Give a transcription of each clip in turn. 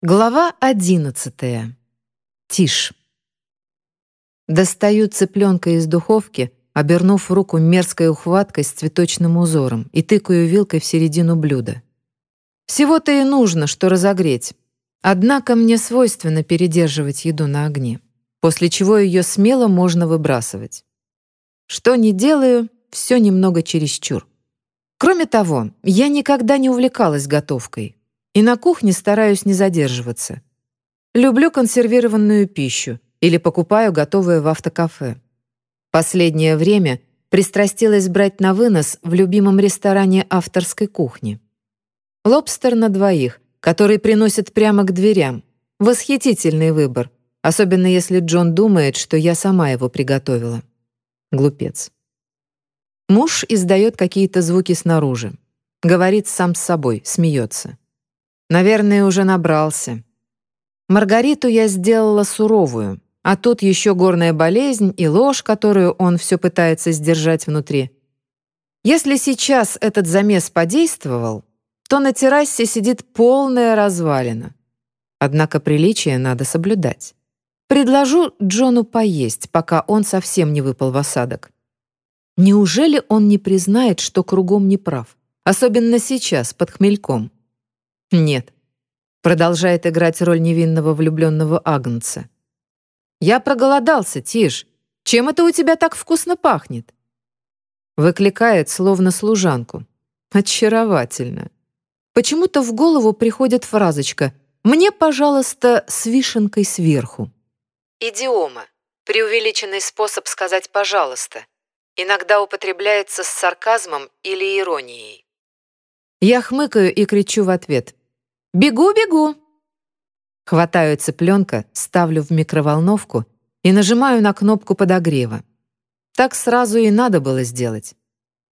Глава одиннадцатая. Тишь. Достаю цыпленка из духовки, обернув руку мерзкой ухваткой с цветочным узором и тыкаю вилкой в середину блюда. Всего-то и нужно, что разогреть. Однако мне свойственно передерживать еду на огне, после чего ее смело можно выбрасывать. Что не делаю, все немного чересчур. Кроме того, я никогда не увлекалась готовкой, и на кухне стараюсь не задерживаться. Люблю консервированную пищу или покупаю готовое в автокафе. Последнее время пристрастилась брать на вынос в любимом ресторане авторской кухни. Лобстер на двоих, который приносят прямо к дверям. Восхитительный выбор, особенно если Джон думает, что я сама его приготовила. Глупец. Муж издает какие-то звуки снаружи. Говорит сам с собой, смеется. Наверное, уже набрался. Маргариту я сделала суровую, а тут еще горная болезнь и ложь, которую он все пытается сдержать внутри. Если сейчас этот замес подействовал, то на террасе сидит полная развалина. Однако приличие надо соблюдать. Предложу Джону поесть, пока он совсем не выпал в осадок. Неужели он не признает, что кругом не прав? Особенно сейчас, под хмельком. Нет. Продолжает играть роль невинного влюбленного агнца. Я проголодался, Тиш. Чем это у тебя так вкусно пахнет? Выкликает, словно служанку. Очаровательно. Почему-то в голову приходит фразочка «Мне, пожалуйста, с вишенкой сверху». Идиома. Преувеличенный способ сказать «пожалуйста». Иногда употребляется с сарказмом или иронией. Я хмыкаю и кричу в ответ. «Бегу, бегу!» Хватаю цыпленка, ставлю в микроволновку и нажимаю на кнопку подогрева. Так сразу и надо было сделать.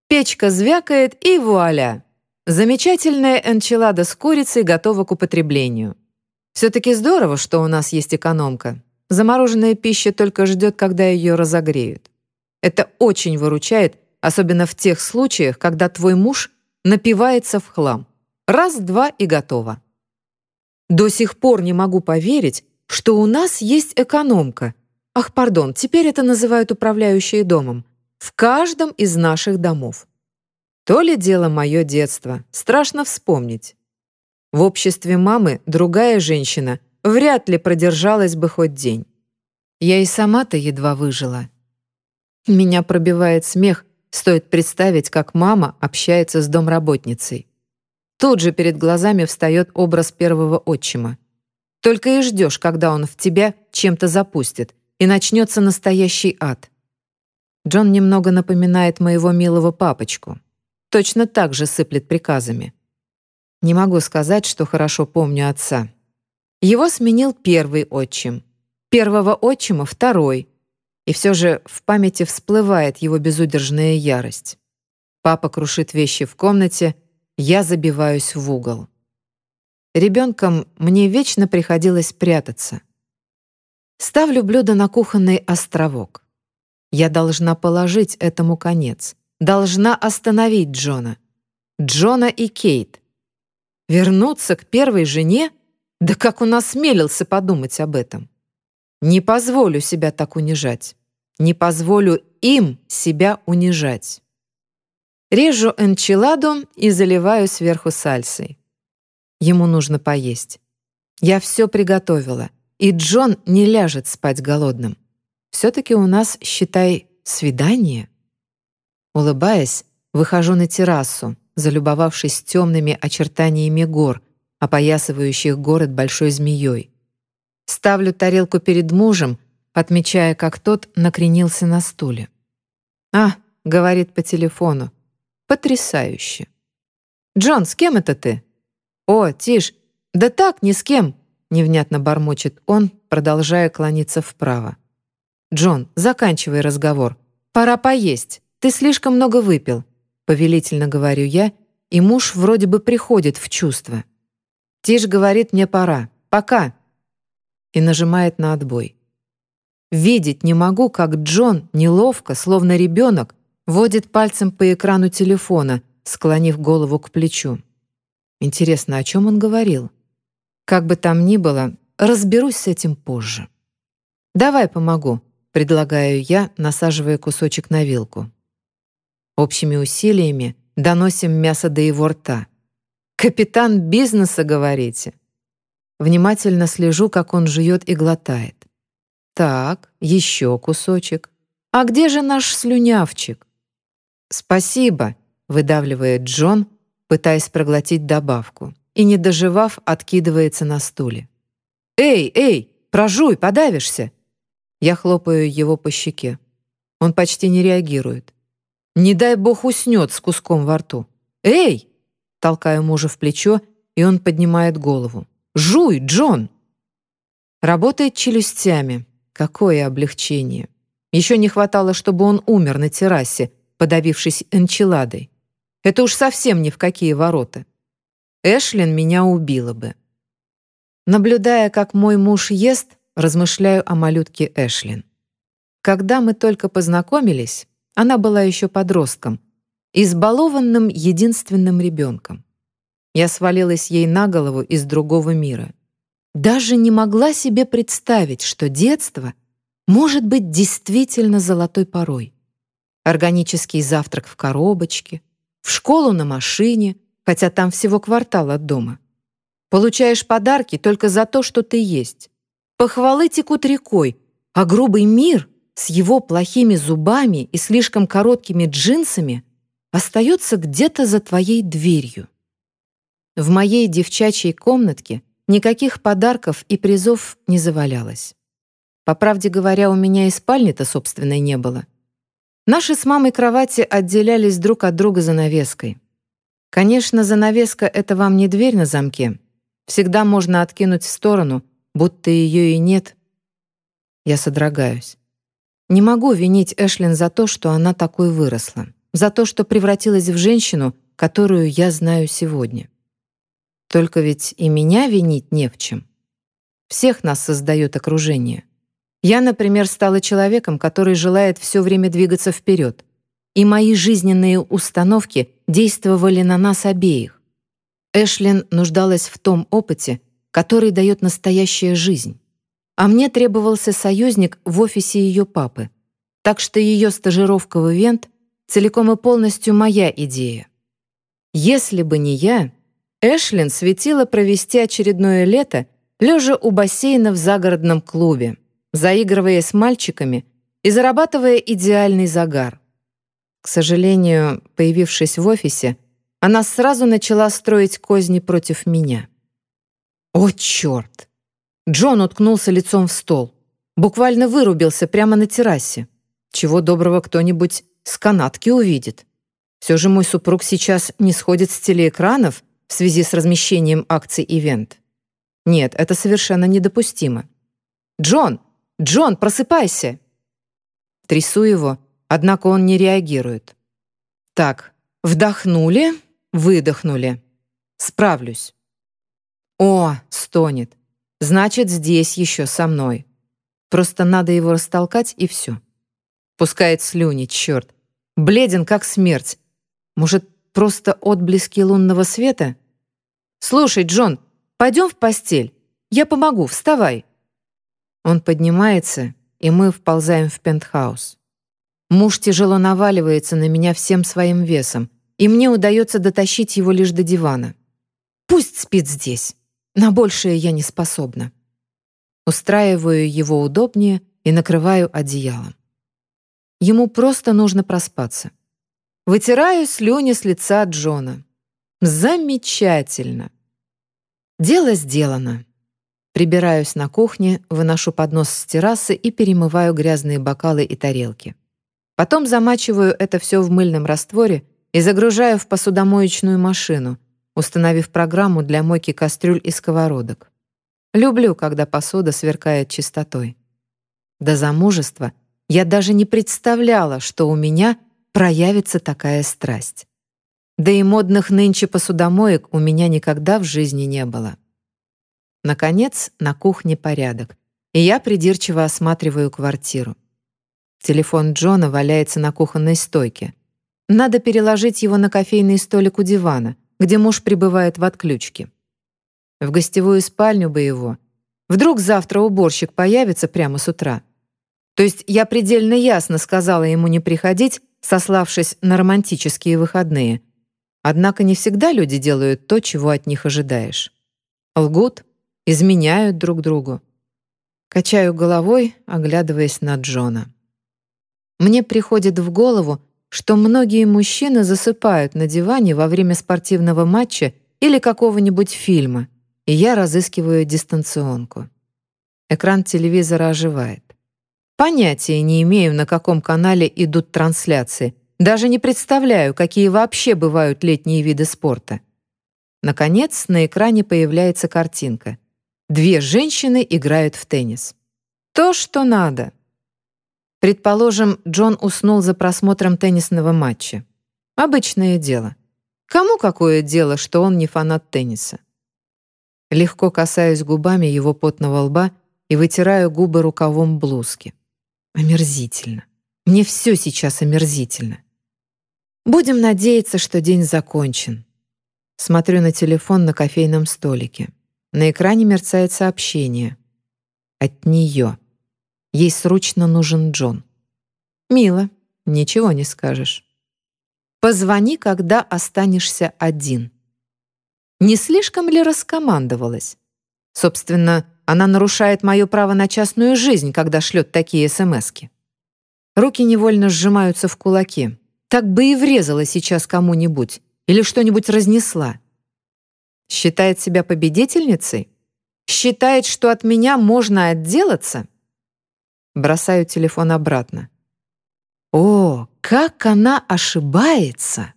Печка звякает, и вуаля! Замечательная энчилада с курицей готова к употреблению. Все-таки здорово, что у нас есть экономка. Замороженная пища только ждет, когда ее разогреют. Это очень выручает, особенно в тех случаях, когда твой муж напивается в хлам. Раз-два и готово. До сих пор не могу поверить, что у нас есть экономка. Ах, пардон, теперь это называют управляющие домом. В каждом из наших домов. То ли дело мое детство, страшно вспомнить. В обществе мамы другая женщина вряд ли продержалась бы хоть день. Я и сама-то едва выжила. Меня пробивает смех, стоит представить, как мама общается с домработницей. Тут же перед глазами встает образ первого отчима. Только и ждешь, когда он в тебя чем-то запустит, и начнется настоящий ад. Джон немного напоминает моего милого папочку. Точно так же сыплет приказами. Не могу сказать, что хорошо помню отца. Его сменил первый отчим. Первого отчима — второй. И все же в памяти всплывает его безудержная ярость. Папа крушит вещи в комнате — я забиваюсь в угол. Ребенком мне вечно приходилось прятаться. Ставлю блюдо на кухонный островок. Я должна положить этому конец. Должна остановить Джона. Джона и Кейт. Вернуться к первой жене? Да как он осмелился подумать об этом? Не позволю себя так унижать. Не позволю им себя унижать. Режу энчиладу и заливаю сверху сальсой. Ему нужно поесть. Я все приготовила, и Джон не ляжет спать голодным. Все-таки у нас, считай, свидание. Улыбаясь, выхожу на террасу, залюбовавшись темными очертаниями гор, опоясывающих город большой змеей. Ставлю тарелку перед мужем, отмечая, как тот накренился на стуле. «А», — говорит по телефону, Потрясающе. «Джон, с кем это ты?» «О, Тиш, да так, ни с кем», — невнятно бормочет он, продолжая клониться вправо. «Джон, заканчивай разговор. Пора поесть. Ты слишком много выпил», — повелительно говорю я, и муж вроде бы приходит в чувство. Тиш говорит мне «пора». «Пока». И нажимает на отбой. Видеть не могу, как Джон, неловко, словно ребенок, Водит пальцем по экрану телефона, склонив голову к плечу. Интересно, о чем он говорил? Как бы там ни было, разберусь с этим позже. «Давай помогу», — предлагаю я, насаживая кусочек на вилку. Общими усилиями доносим мясо до его рта. «Капитан бизнеса, говорите?» Внимательно слежу, как он жует и глотает. «Так, еще кусочек. А где же наш слюнявчик?» «Спасибо», — выдавливает Джон, пытаясь проглотить добавку, и, не доживав, откидывается на стуле. «Эй, эй, прожуй, подавишься!» Я хлопаю его по щеке. Он почти не реагирует. Не дай бог уснет с куском во рту. «Эй!» Толкаю мужа в плечо, и он поднимает голову. «Жуй, Джон!» Работает челюстями. Какое облегчение. Еще не хватало, чтобы он умер на террасе, подавившись энчиладой. Это уж совсем ни в какие ворота. Эшлин меня убила бы. Наблюдая, как мой муж ест, размышляю о малютке Эшлин. Когда мы только познакомились, она была еще подростком, избалованным единственным ребенком. Я свалилась ей на голову из другого мира. Даже не могла себе представить, что детство может быть действительно золотой порой. Органический завтрак в коробочке, в школу на машине, хотя там всего квартал от дома. Получаешь подарки только за то, что ты есть. Похвалы текут рекой, а грубый мир с его плохими зубами и слишком короткими джинсами остается где-то за твоей дверью. В моей девчачьей комнатке никаких подарков и призов не завалялось. По правде говоря, у меня и спальни-то собственной не было. Наши с мамой кровати отделялись друг от друга занавеской. Конечно, занавеска — это вам не дверь на замке. Всегда можно откинуть в сторону — будто ее и нет. Я содрогаюсь. Не могу винить Эшлин за то, что она такой выросла, за то, что превратилась в женщину, которую я знаю сегодня. Только ведь и меня винить не в чем. Всех нас создает окружение. Я, например, стала человеком, который желает все время двигаться вперед, и мои жизненные установки действовали на нас обеих. Эшлин нуждалась в том опыте, который дает настоящая жизнь. А мне требовался союзник в офисе ее папы. Так что ее стажировка в ивент целиком и полностью моя идея. Если бы не я, Эшлин светила провести очередное лето, лежа у бассейна в загородном клубе, заигрывая с мальчиками и зарабатывая идеальный загар. К сожалению, появившись в офисе, она сразу начала строить козни против меня. О, черт! Джон уткнулся лицом в стол. Буквально вырубился прямо на террасе. Чего доброго кто-нибудь с канатки увидит. Все же мой супруг сейчас не сходит с телеэкранов в связи с размещением акций ивент. Нет, это совершенно недопустимо. «Джон! Джон, просыпайся!» Трясу его, однако он не реагирует. Так, вдохнули, выдохнули. Справлюсь. «О!» — стонет. «Значит, здесь еще со мной. Просто надо его растолкать, и все». Пускает слюни, черт. Бледен, как смерть. Может, просто отблески лунного света? «Слушай, Джон, пойдем в постель. Я помогу, вставай». Он поднимается, и мы вползаем в пентхаус. Муж тяжело наваливается на меня всем своим весом, и мне удается дотащить его лишь до дивана. Пусть спит здесь. На большее я не способна. Устраиваю его удобнее и накрываю одеялом. Ему просто нужно проспаться. Вытираю слюни с лица Джона. Замечательно. Дело сделано. Прибираюсь на кухне, выношу поднос с террасы и перемываю грязные бокалы и тарелки. Потом замачиваю это все в мыльном растворе и загружаю в посудомоечную машину, установив программу для мойки кастрюль и сковородок. Люблю, когда посуда сверкает чистотой. До замужества я даже не представляла, что у меня проявится такая страсть. Да и модных нынче посудомоек у меня никогда в жизни не было. Наконец, на кухне порядок, и я придирчиво осматриваю квартиру. Телефон Джона валяется на кухонной стойке. Надо переложить его на кофейный столик у дивана — где муж пребывает в отключке. В гостевую спальню бы его. Вдруг завтра уборщик появится прямо с утра. То есть я предельно ясно сказала ему не приходить, сославшись на романтические выходные. Однако не всегда люди делают то, чего от них ожидаешь. Лгут, изменяют друг другу. Качаю головой, оглядываясь на Джона. Мне приходит в голову, что многие мужчины засыпают на диване во время спортивного матча или какого-нибудь фильма, и я разыскиваю дистанционку. Экран телевизора оживает. Понятия не имею, на каком канале идут трансляции. Даже не представляю, какие вообще бывают летние виды спорта. Наконец, на экране появляется картинка. Две женщины играют в теннис. То, что надо. Предположим, Джон уснул за просмотром теннисного матча. Обычное дело. Кому какое дело, что он не фанат тенниса? Легко касаюсь губами его потного лба и вытираю губы рукавом блузки. Омерзительно. Мне все сейчас омерзительно. Будем надеяться, что день закончен. Смотрю на телефон на кофейном столике. На экране мерцает сообщение. От нее. Ей срочно нужен Джон. Мило, ничего не скажешь. Позвони, когда останешься один. Не слишком ли раскомандовалась? Собственно, она нарушает мое право на частную жизнь, когда шлет такие смски. Руки невольно сжимаются в кулаки. Так бы и врезала сейчас кому-нибудь или что-нибудь разнесла. Считает себя победительницей? Считает, что от меня можно отделаться? Бросаю телефон обратно. О, как она ошибается!